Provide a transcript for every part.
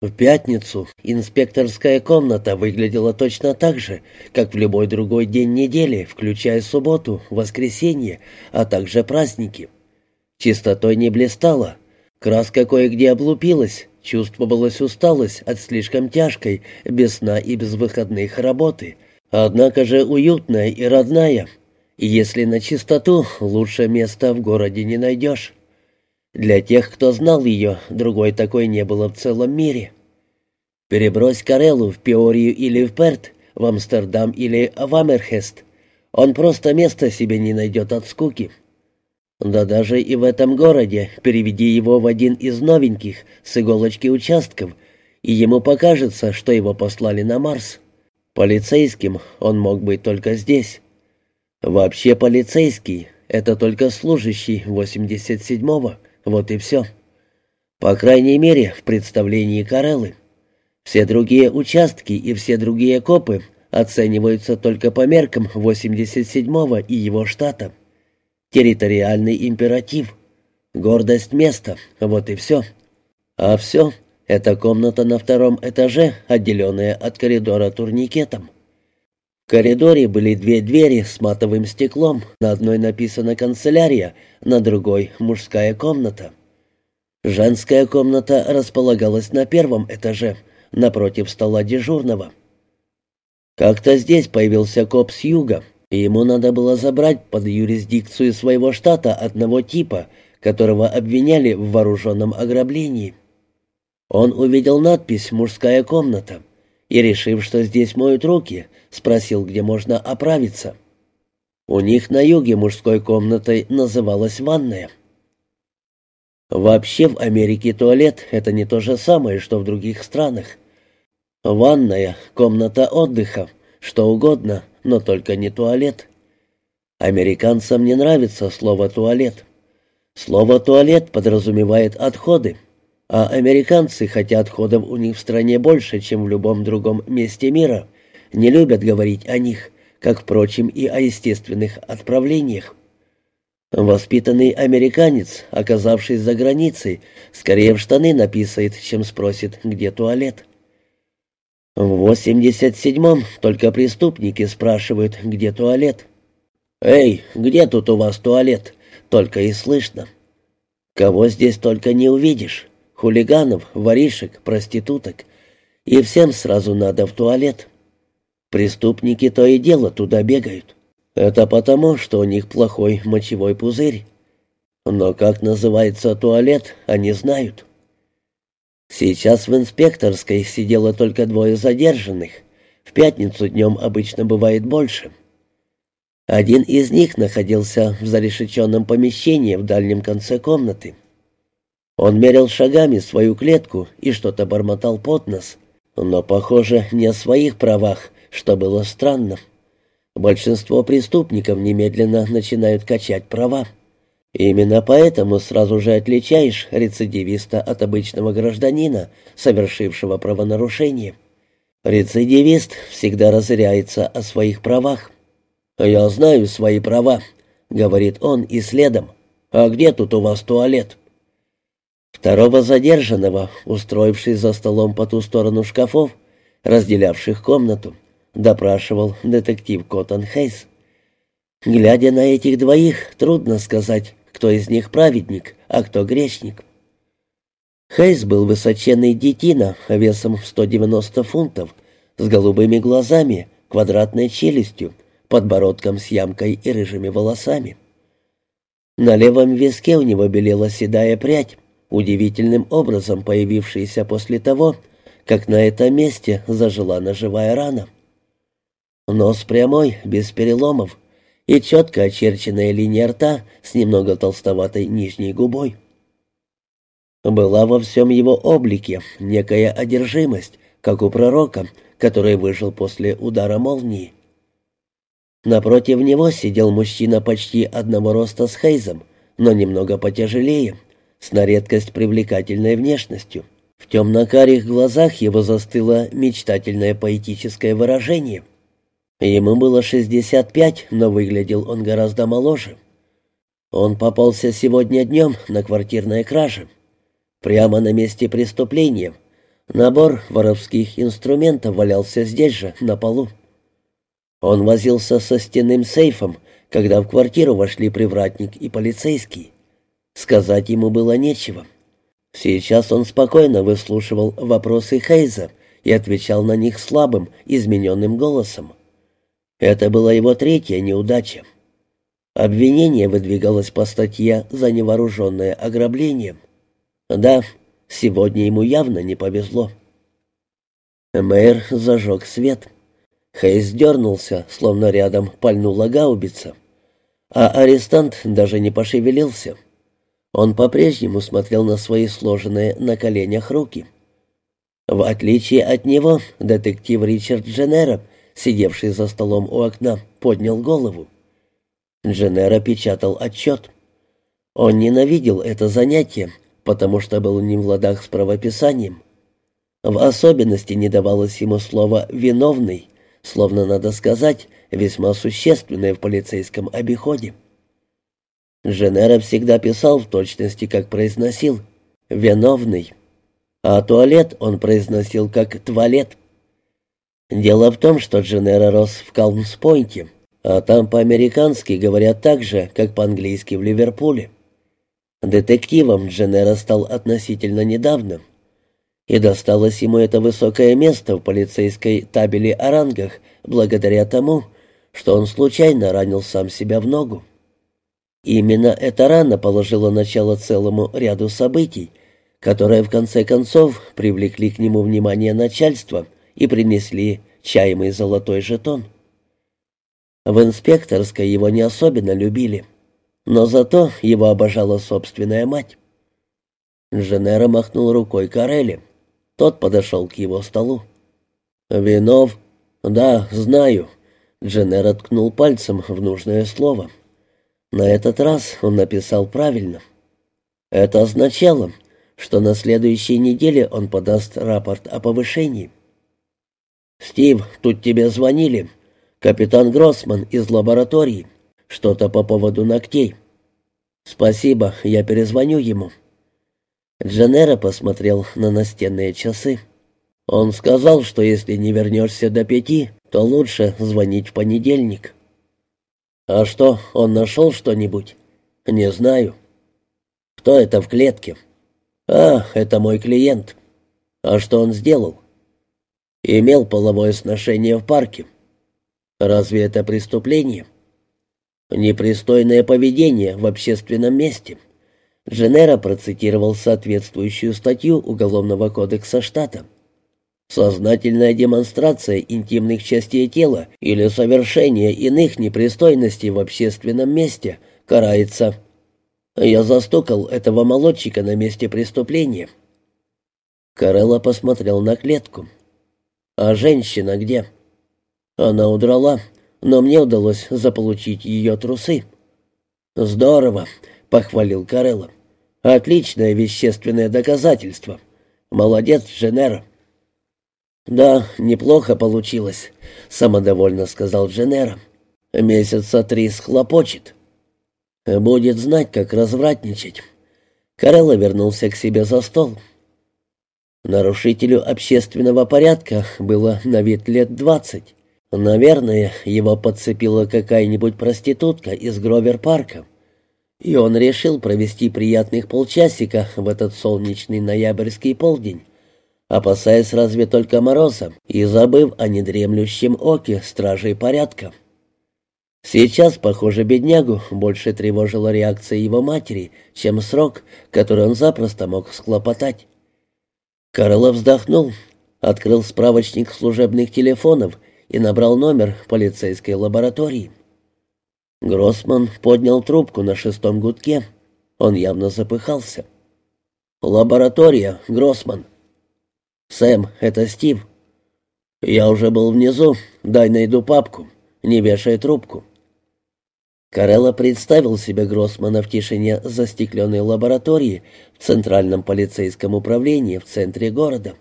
В пятницу инспекторская комната выглядела точно так же, как в любой другой день недели, включая субботу, воскресенье, а также праздники. Чистотой не блистала, краска кое-где облупилась, чувствовалась усталость от слишком тяжкой, без сна и без выходных работы, однако же уютная и родная, и если на чистоту, лучше места в городе не найдешь. Для тех, кто знал ее, другой такой не было в целом мире. Перебрось Карелу в Пиорию или в Перт, в Амстердам или в Амерхест. Он просто места себе не найдет от скуки. Да даже и в этом городе переведи его в один из новеньких с иголочки участков, и ему покажется, что его послали на Марс. Полицейским он мог быть только здесь. Вообще полицейский — это только служащий 87-го, вот и все. По крайней мере, в представлении Кареллы. Все другие участки и все другие копы оцениваются только по меркам 87-го и его штата. Территориальный императив. Гордость места, вот и все. А все — это комната на втором этаже, отделенная от коридора турникетом. Коридоре были две двери с матовым стеклом, на одной написано «канцелярия», на другой «мужская комната». Женская комната располагалась на первом этаже, напротив стола дежурного. Как-то здесь появился коп с юга, и ему надо было забрать под юрисдикцию своего штата одного типа, которого обвиняли в вооруженном ограблении. Он увидел надпись «Мужская комната» и, решив, что здесь моют руки, спросил, где можно оправиться. У них на юге мужской комнатой называлась ванная. Вообще в Америке туалет — это не то же самое, что в других странах. Ванная, комната отдыха, что угодно, но только не туалет. Американцам не нравится слово «туалет». Слово «туалет» подразумевает отходы, а американцы, хотя отходов у них в стране больше, чем в любом другом месте мира, не любят говорить о них, как, впрочем, и о естественных отправлениях. Воспитанный американец, оказавшись за границей, скорее в штаны написает, чем спросит, где туалет. В 87-м только преступники спрашивают, где туалет. «Эй, где тут у вас туалет?» Только и слышно. Кого здесь только не увидишь хулиганов, воришек, проституток. И всем сразу надо в туалет. Преступники то и дело туда бегают. Это потому, что у них плохой мочевой пузырь. Но как называется туалет, они знают. Сейчас в инспекторской сидело только двое задержанных. В пятницу днем обычно бывает больше. Один из них находился в зарешеченном помещении в дальнем конце комнаты. Он мерил шагами свою клетку и что-то бормотал под нос, но, похоже, не о своих правах, что было странно. Большинство преступников немедленно начинают качать права. Именно поэтому сразу же отличаешь рецидивиста от обычного гражданина, совершившего правонарушение. Рецидивист всегда разоряется о своих правах. «Я знаю свои права», — говорит он и следом. «А где тут у вас туалет?» Второго задержанного, устроившись за столом по ту сторону шкафов, разделявших комнату, допрашивал детектив Коттон Хейс. Глядя на этих двоих, трудно сказать, кто из них праведник, а кто грешник. Хейс был высоченный детина весом в 190 фунтов, с голубыми глазами, квадратной челюстью, подбородком с ямкой и рыжими волосами. На левом виске у него белела седая прядь, удивительным образом появившийся после того, как на этом месте зажила ножевая рана. Нос прямой, без переломов, и четко очерченная линия рта с немного толстоватой нижней губой. Была во всем его облике некая одержимость, как у пророка, который выжил после удара молнии. Напротив него сидел мужчина почти одного роста с Хейзом, но немного потяжелее, с на редкость привлекательной внешностью. В темно-карих глазах его застыло мечтательное поэтическое выражение. Ему было 65, но выглядел он гораздо моложе. Он попался сегодня днем на квартирной краже. Прямо на месте преступления. Набор воровских инструментов валялся здесь же, на полу. Он возился со стенным сейфом, когда в квартиру вошли привратник и полицейский. Сказать ему было нечего. Сейчас он спокойно выслушивал вопросы Хейза и отвечал на них слабым, измененным голосом. Это была его третья неудача. Обвинение выдвигалось по статье за невооруженное ограбление. Да, сегодня ему явно не повезло. Мэр зажег свет. Хейс дернулся, словно рядом пальнула гаубица. А арестант даже не пошевелился. Он по-прежнему смотрел на свои сложенные на коленях руки. В отличие от него, детектив Ричард Дженнера, сидевший за столом у окна, поднял голову. Дженнера печатал отчет. Он ненавидел это занятие, потому что был не в ладах с правописанием. В особенности не давалось ему слово «виновный», словно надо сказать, весьма существенное в полицейском обиходе. Женера всегда писал в точности, как произносил «виновный», а туалет он произносил как «туалет». Дело в том, что Дженера рос в Калмспойнте, а там по-американски говорят так же, как по-английски в Ливерпуле. Детективом Дженера стал относительно недавно, и досталось ему это высокое место в полицейской табели о рангах благодаря тому, что он случайно ранил сам себя в ногу. Именно эта рана положила начало целому ряду событий, которые в конце концов привлекли к нему внимание начальства и принесли чаемый золотой жетон. В инспекторской его не особенно любили, но зато его обожала собственная мать. Женера махнул рукой Карелли. Тот подошел к его столу. «Винов?» «Да, знаю». Дженнер ткнул пальцем в нужное слово. На этот раз он написал правильно. Это означало, что на следующей неделе он подаст рапорт о повышении. «Стив, тут тебе звонили. Капитан Гроссман из лаборатории. Что-то по поводу ногтей. Спасибо, я перезвоню ему. Джанера посмотрел на настенные часы. Он сказал, что если не вернешься до пяти, то лучше звонить в понедельник. А что, он нашел что-нибудь? Не знаю. Кто это в клетке? А, это мой клиент. А что он сделал? Имел половое сношение в парке. Разве это преступление? Непристойное поведение в общественном месте. Женера процитировал соответствующую статью Уголовного кодекса штата. Сознательная демонстрация интимных частей тела или совершение иных непристойностей в общественном месте карается. Я застукал этого молодчика на месте преступления. Карелла посмотрел на клетку. «А женщина где?» Она удрала, но мне удалось заполучить ее трусы. «Здорово», — похвалил Карелло. «Отличное вещественное доказательство. Молодец, Женера». «Да, неплохо получилось», — самодовольно сказал Дженера. «Месяца три схлопочет. Будет знать, как развратничать». Карелло вернулся к себе за стол. Нарушителю общественного порядка было на вид лет двадцать. Наверное, его подцепила какая-нибудь проститутка из Гровер-парка. И он решил провести приятных полчасика в этот солнечный ноябрьский полдень, опасаясь разве только мороза и забыв о недремлющем оке стражей порядка. Сейчас, похоже, беднягу больше тревожила реакция его матери, чем срок, который он запросто мог схлопотать. Карлов вздохнул, открыл справочник служебных телефонов и набрал номер полицейской лаборатории. Гроссман поднял трубку на шестом гудке. Он явно запыхался. «Лаборатория, Гроссман». «Сэм, это Стив». «Я уже был внизу. Дай найду папку. Не вешай трубку». Карелла представил себе Гроссмана в тишине застекленной лаборатории в Центральном полицейском управлении в центре города.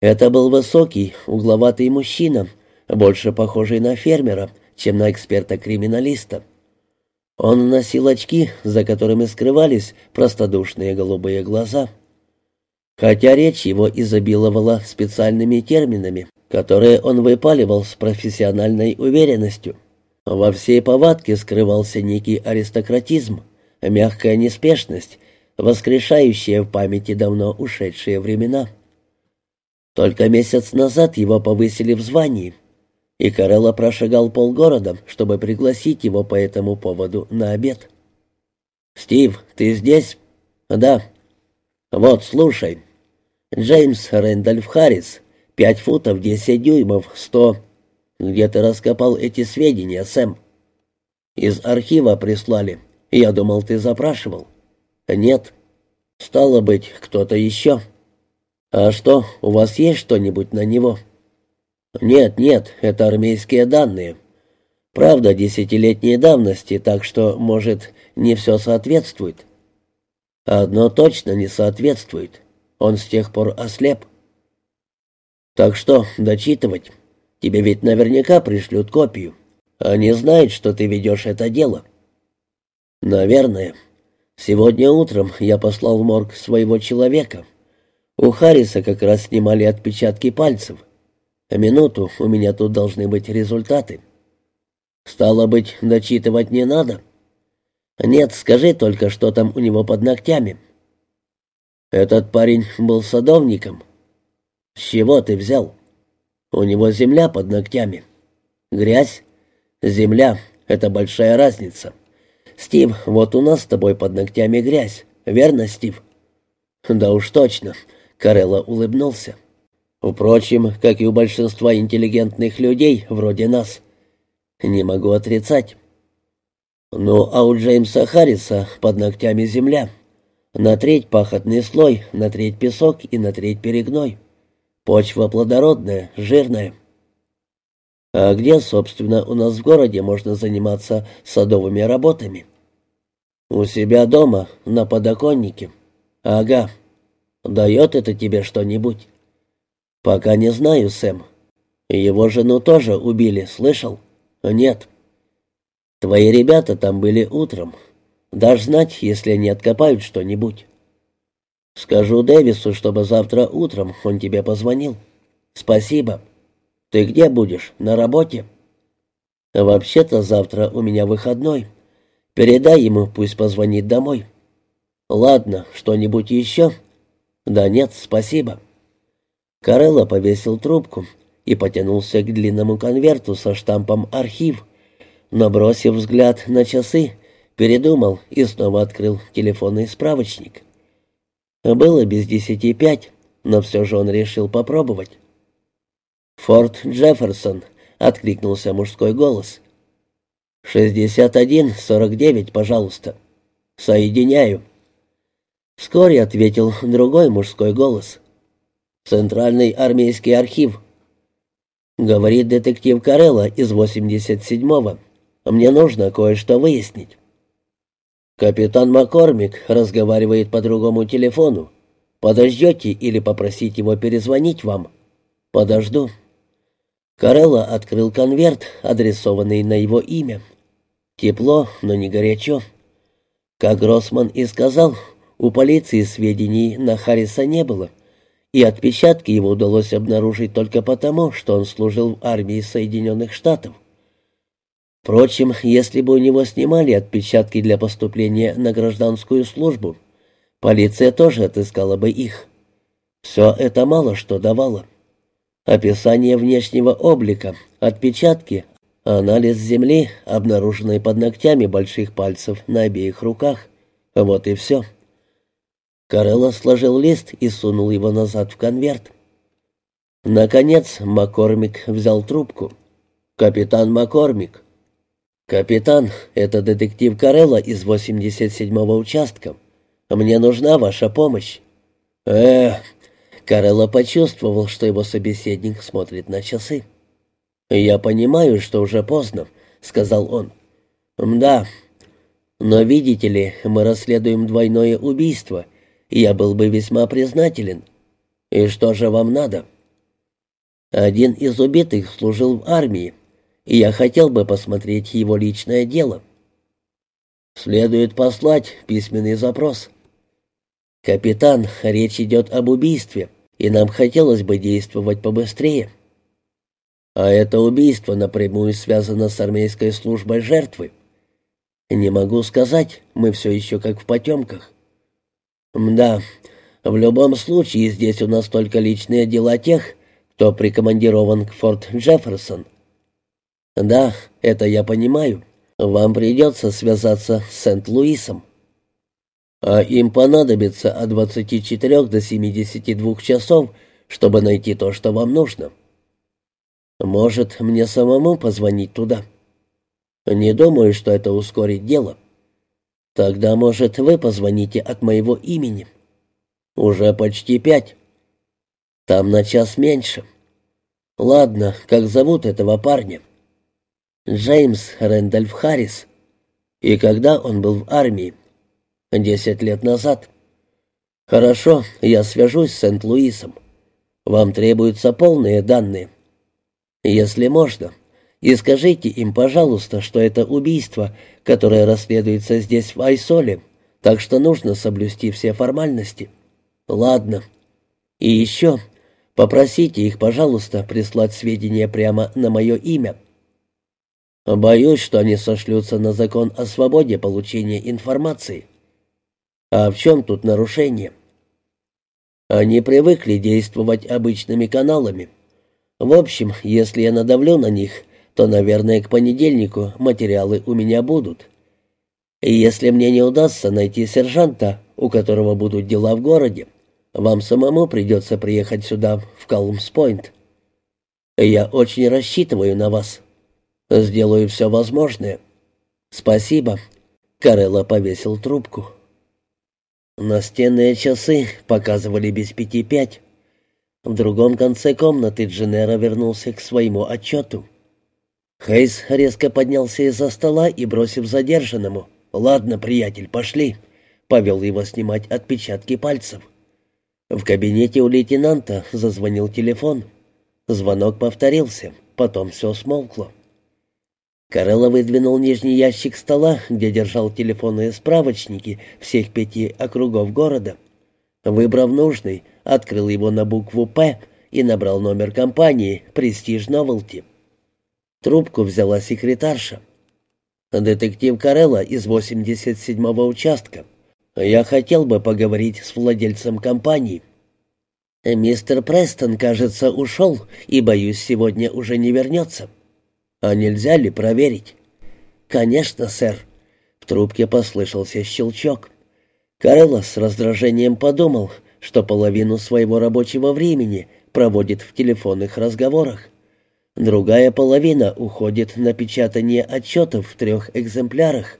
Это был высокий, угловатый мужчина, больше похожий на фермера, чем на эксперта-криминалиста. Он носил очки, за которыми скрывались простодушные голубые глаза. Хотя речь его изобиловала специальными терминами, которые он выпаливал с профессиональной уверенностью. Во всей повадке скрывался некий аристократизм, мягкая неспешность, воскрешающая в памяти давно ушедшие времена. Только месяц назад его повысили в звании, и Карелла прошагал полгорода, чтобы пригласить его по этому поводу на обед. «Стив, ты здесь?» «Да». «Вот, слушай. Джеймс Рэндольф Харрис, пять футов десять дюймов, сто...» «Где ты раскопал эти сведения, Сэм?» «Из архива прислали. Я думал, ты запрашивал». «Нет». «Стало быть, кто-то еще». «А что, у вас есть что-нибудь на него?» «Нет, нет, это армейские данные. Правда, десятилетней давности, так что, может, не все соответствует». «Одно точно не соответствует. Он с тех пор ослеп». «Так что, дочитывать? Тебе ведь наверняка пришлют копию. Они знают, что ты ведешь это дело». «Наверное. Сегодня утром я послал в морг своего человека». У Харриса как раз снимали отпечатки пальцев. Минуту, у меня тут должны быть результаты. Стало быть, дочитывать не надо. Нет, скажи только, что там у него под ногтями. Этот парень был садовником. С чего ты взял? У него земля под ногтями. Грязь? Земля — это большая разница. Стив, вот у нас с тобой под ногтями грязь. Верно, Стив? Да уж точно. Карелла улыбнулся. Впрочем, как и у большинства интеллигентных людей, вроде нас. Не могу отрицать. Ну, а у Джеймса Харриса под ногтями земля. На треть пахотный слой, на треть песок и на треть перегной. Почва плодородная, жирная. А где, собственно, у нас в городе можно заниматься садовыми работами? У себя дома, на подоконнике. Ага. Дает это тебе что-нибудь? Пока не знаю, Сэм. Его жену тоже убили, слышал? Нет. Твои ребята там были утром. Дашь знать, если они откопают что-нибудь. Скажу Дэвису, чтобы завтра утром он тебе позвонил. Спасибо. Ты где будешь? На работе? Вообще-то завтра у меня выходной. Передай ему, пусть позвонит домой. Ладно, что-нибудь еще? Да нет, спасибо. Карелла повесил трубку и потянулся к длинному конверту со штампом «Архив», но, бросив взгляд на часы, передумал и снова открыл телефонный справочник. Было без десяти пять, но все же он решил попробовать. «Форт Джефферсон», — откликнулся мужской голос. «Шестьдесят один, сорок девять, пожалуйста». «Соединяю». Вскоре ответил другой мужской голос. «Центральный армейский архив». Говорит детектив Карелла из 87-го. Мне нужно кое-что выяснить. Капитан Маккормик разговаривает по другому телефону. Подождете или попросить его перезвонить вам? Подожду. Карелла открыл конверт, адресованный на его имя. Тепло, но не горячо. Как Гроссман и сказал, у полиции сведений на Харриса не было, и отпечатки его удалось обнаружить только потому, что он служил в армии Соединенных Штатов. Впрочем, если бы у него снимали отпечатки для поступления на гражданскую службу, полиция тоже отыскала бы их. Все это мало что давало. Описание внешнего облика, отпечатки, анализ земли, обнаруженной под ногтями больших пальцев на обеих руках. Вот и все. Карелла сложил лист и сунул его назад в конверт. Наконец Маккормик взял трубку. «Капитан Маккормик». «Капитан, это детектив Карелла из 87-го участка. Мне нужна ваша помощь». «Эх...» Карелла почувствовал, что его собеседник смотрит на часы. «Я понимаю, что уже поздно», — сказал он. «Да, но видите ли, мы расследуем двойное убийство» я был бы весьма признателен. И что же вам надо? Один из убитых служил в армии, я хотел бы посмотреть его личное дело. Следует послать письменный запрос. «Капитан, речь идет об убийстве, и нам хотелось бы действовать побыстрее». «А это убийство напрямую связано с армейской службой жертвы?» «Не могу сказать, мы все еще как в потемках». «Да, в любом случае здесь у нас только личные дела тех, кто прикомандирован к Форт Джефферсон». «Да, это я понимаю. Вам придется связаться с Сент-Луисом». «А им понадобится от 24 до 72 часов, чтобы найти то, что вам нужно». «Может, мне самому позвонить туда?» «Не думаю, что это ускорит дело». «Тогда, может, вы позвоните от моего имени?» «Уже почти пять». «Там на час меньше». «Ладно, как зовут этого парня?» «Джеймс Рэндольф Харрис». «И когда он был в армии?» «Десять лет назад». «Хорошо, я свяжусь с Сент-Луисом. Вам требуются полные данные». «Если можно. И скажите им, пожалуйста, что это убийство, которое расследуется здесь, в Айсоле, так что нужно соблюсти все формальности». «Ладно. И еще попросите их, пожалуйста, прислать сведения прямо на мое имя». «Боюсь, что они сошлются на закон о свободе получения информации». «А в чем тут нарушение?» «Они привыкли действовать обычными каналами. В общем, если я надавлю на них, то, наверное, к понедельнику материалы у меня будут. И если мне не удастся найти сержанта, у которого будут дела в городе, вам самому придется приехать сюда, в Калмс-Пойнт. Я очень рассчитываю на вас. Сделаю все возможное. Спасибо. Карелла повесил трубку. Настенные часы показывали без пяти пять. В другом конце комнаты Дженера вернулся к своему отчету. Хейс резко поднялся из-за стола и, бросив задержанному, «Ладно, приятель, пошли», — повел его снимать отпечатки пальцев. В кабинете у лейтенанта зазвонил телефон. Звонок повторился, потом все смолкло. Карелла выдвинул нижний ящик стола, где держал телефонные справочники всех пяти округов города. Выбрав нужный, открыл его на букву «П» и набрал номер компании «Престиж Новелти». Трубку взяла секретарша. «Детектив Карелла из 87-го участка. Я хотел бы поговорить с владельцем компании». «Мистер Престон, кажется, ушел и, боюсь, сегодня уже не вернется». «А нельзя ли проверить?» «Конечно, сэр». В трубке послышался щелчок. Карелла с раздражением подумал, что половину своего рабочего времени проводит в телефонных разговорах. Другая половина уходит на печатание отчетов в трех экземплярах.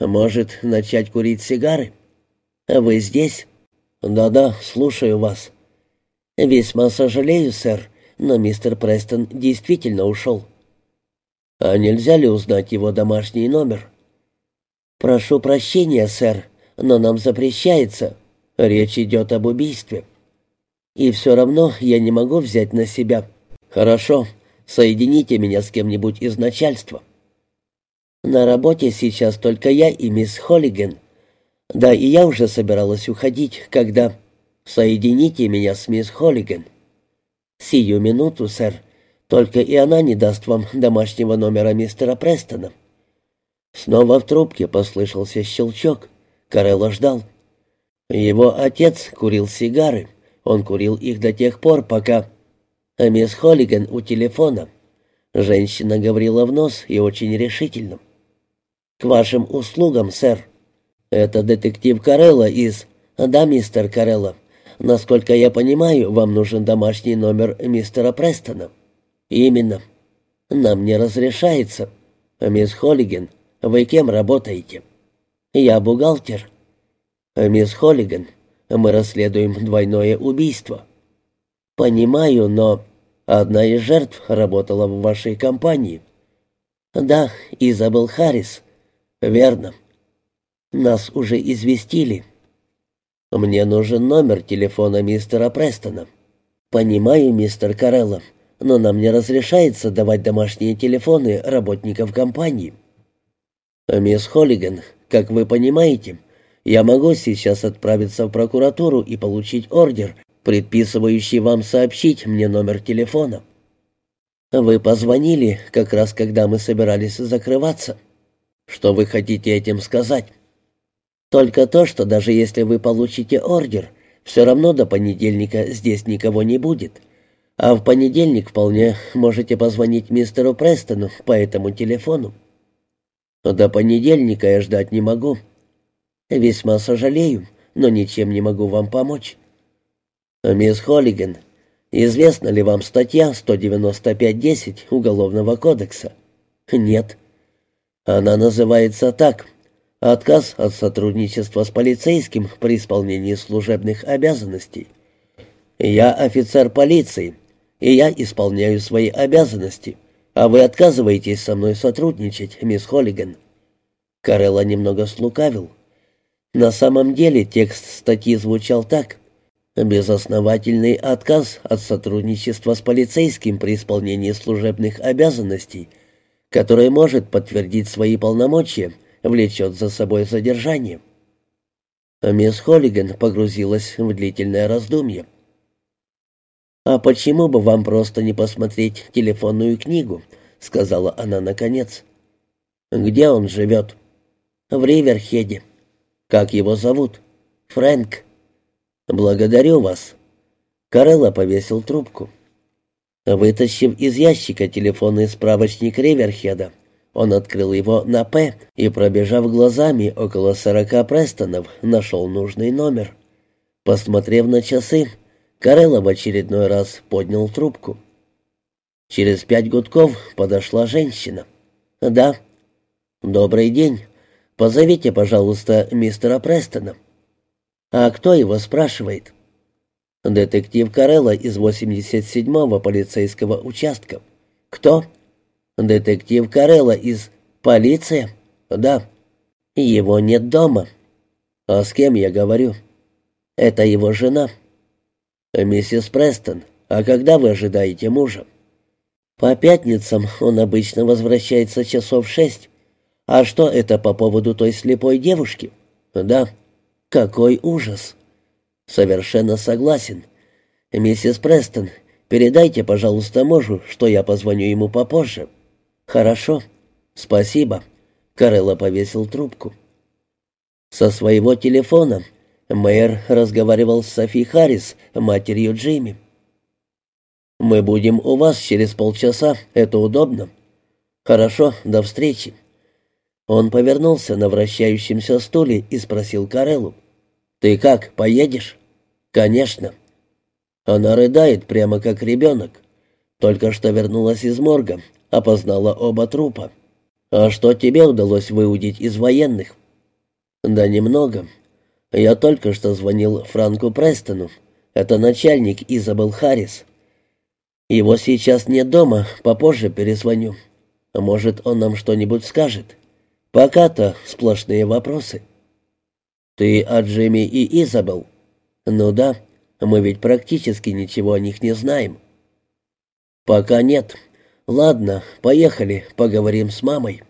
Может, начать курить сигары? Вы здесь? Да-да, слушаю вас. Весьма сожалею, сэр, но мистер Престон действительно ушел. А нельзя ли узнать его домашний номер? Прошу прощения, сэр, но нам запрещается. Речь идет об убийстве. И все равно я не могу взять на себя. Хорошо, соедините меня с кем-нибудь из начальства. На работе сейчас только я и мисс Холлиген. Да, и я уже собиралась уходить, когда... Соедините меня с мисс Холлиген. Сию минуту, сэр. Только и она не даст вам домашнего номера мистера Престона. Снова в трубке послышался щелчок. Карелла ждал. Его отец курил сигары. Он курил их до тех пор, пока... А мисс Холлиган у телефона. Женщина говорила в нос и очень решительно. «К вашим услугам, сэр. Это детектив Карелла из...» «Да, мистер Карелла. Насколько я понимаю, вам нужен домашний номер мистера Престона». «Именно. Нам не разрешается. Мисс Холлиган, вы кем работаете?» «Я бухгалтер». «Мисс Холлиган, мы расследуем двойное убийство». «Понимаю, но одна из жертв работала в вашей компании». «Да, Изабел Харрис». «Верно. Нас уже известили. Мне нужен номер телефона мистера Престона». «Понимаю, мистер Карелло, но нам не разрешается давать домашние телефоны работников компании». «Мисс Холлиган, как вы понимаете, Я могу сейчас отправиться в прокуратуру и получить ордер, предписывающий вам сообщить мне номер телефона. Вы позвонили, как раз когда мы собирались закрываться. Что вы хотите этим сказать? Только то, что даже если вы получите ордер, все равно до понедельника здесь никого не будет. А в понедельник вполне можете позвонить мистеру Престону по этому телефону. До понедельника я ждать не могу. Весьма сожалею, но ничем не могу вам помочь. Мисс Холлиган, известна ли вам статья 195.10 Уголовного кодекса? Нет. Она называется так Отказ от сотрудничества с полицейским при исполнении служебных обязанностей. Я офицер полиции, и я исполняю свои обязанности, а вы отказываетесь со мной сотрудничать, мисс Холлиган. Карелла немного слукавил. На самом деле текст статьи звучал так. Безосновательный отказ от сотрудничества с полицейским при исполнении служебных обязанностей, который может подтвердить свои полномочия влечет за собой задержание. Мисс Холлиган погрузилась в длительное раздумье. «А почему бы вам просто не посмотреть телефонную книгу?» — сказала она наконец. «Где он живет?» «В Риверхеде». «Как его зовут?» «Фрэнк». «Благодарю вас». Карелла повесил трубку. Вытащив из ящика телефонный справочник Риверхеда, он открыл его на «П» и, пробежав глазами около сорока Престонов, нашел нужный номер. Посмотрев на часы, Карелла в очередной раз поднял трубку. Через пять гудков подошла женщина. «Да». «Добрый день. Позовите, пожалуйста, мистера Престона». «А кто его спрашивает?» «Детектив Карелла из 87-го полицейского участка». «Кто?» «Детектив Карелла из полиции?» «Да». «Его нет дома». «А с кем я говорю?» «Это его жена». «Миссис Престон, а когда вы ожидаете мужа?» «По пятницам он обычно возвращается часов шесть. А что это по поводу той слепой девушки?» «Да». «Какой ужас!» «Совершенно согласен. Миссис Престон, передайте, пожалуйста, мужу, что я позвоню ему попозже». «Хорошо. Спасибо». Карелла повесил трубку. Со своего телефона мэр разговаривал с Софи Харрис, матерью Джимми. «Мы будем у вас через полчаса. Это удобно?» «Хорошо, до встречи». Он повернулся на вращающемся стуле и спросил Кареллу. «Ты как, поедешь?» «Конечно». Она рыдает прямо как ребенок. Только что вернулась из морга, опознала оба трупа. А что тебе удалось выудить из военных? Да немного. Я только что звонил Франку Престону. Это начальник Изабел Харрис. Его сейчас нет дома, попозже перезвоню. Может, он нам что-нибудь скажет. Пока-то сплошные вопросы. Ты о Джимми и Изабел? Ну да, мы ведь практически ничего о них не знаем. Пока нет. Ладно, поехали, поговорим с мамой.